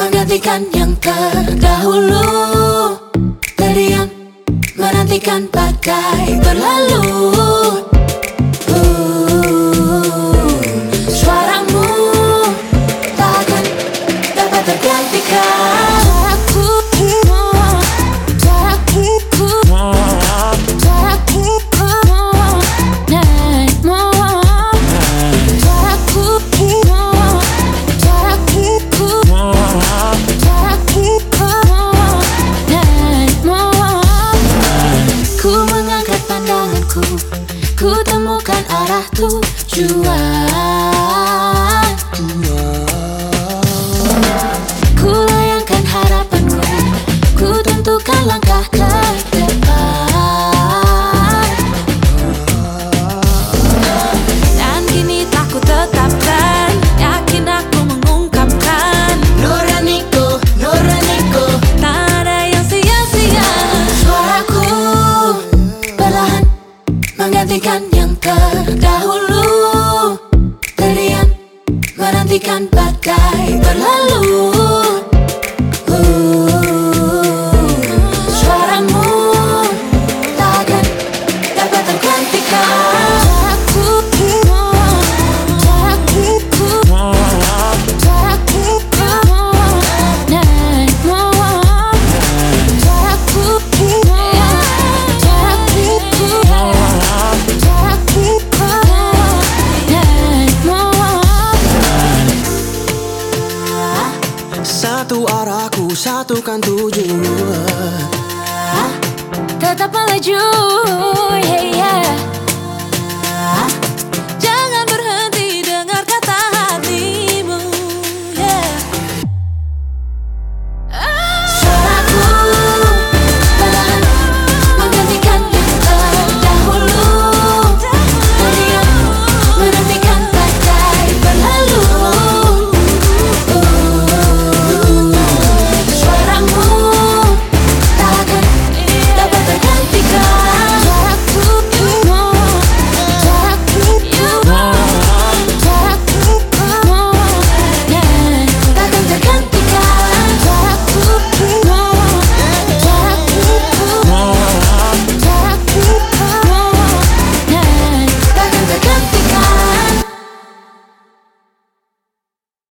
menggantikan yang terdahulu. Teriang menantikan badai berlalu. aku Ku temukan arah tujuan menantikan badai berlalu uh. Satu arahku, satukan tujuan Tetap melaju, yeah, yeah.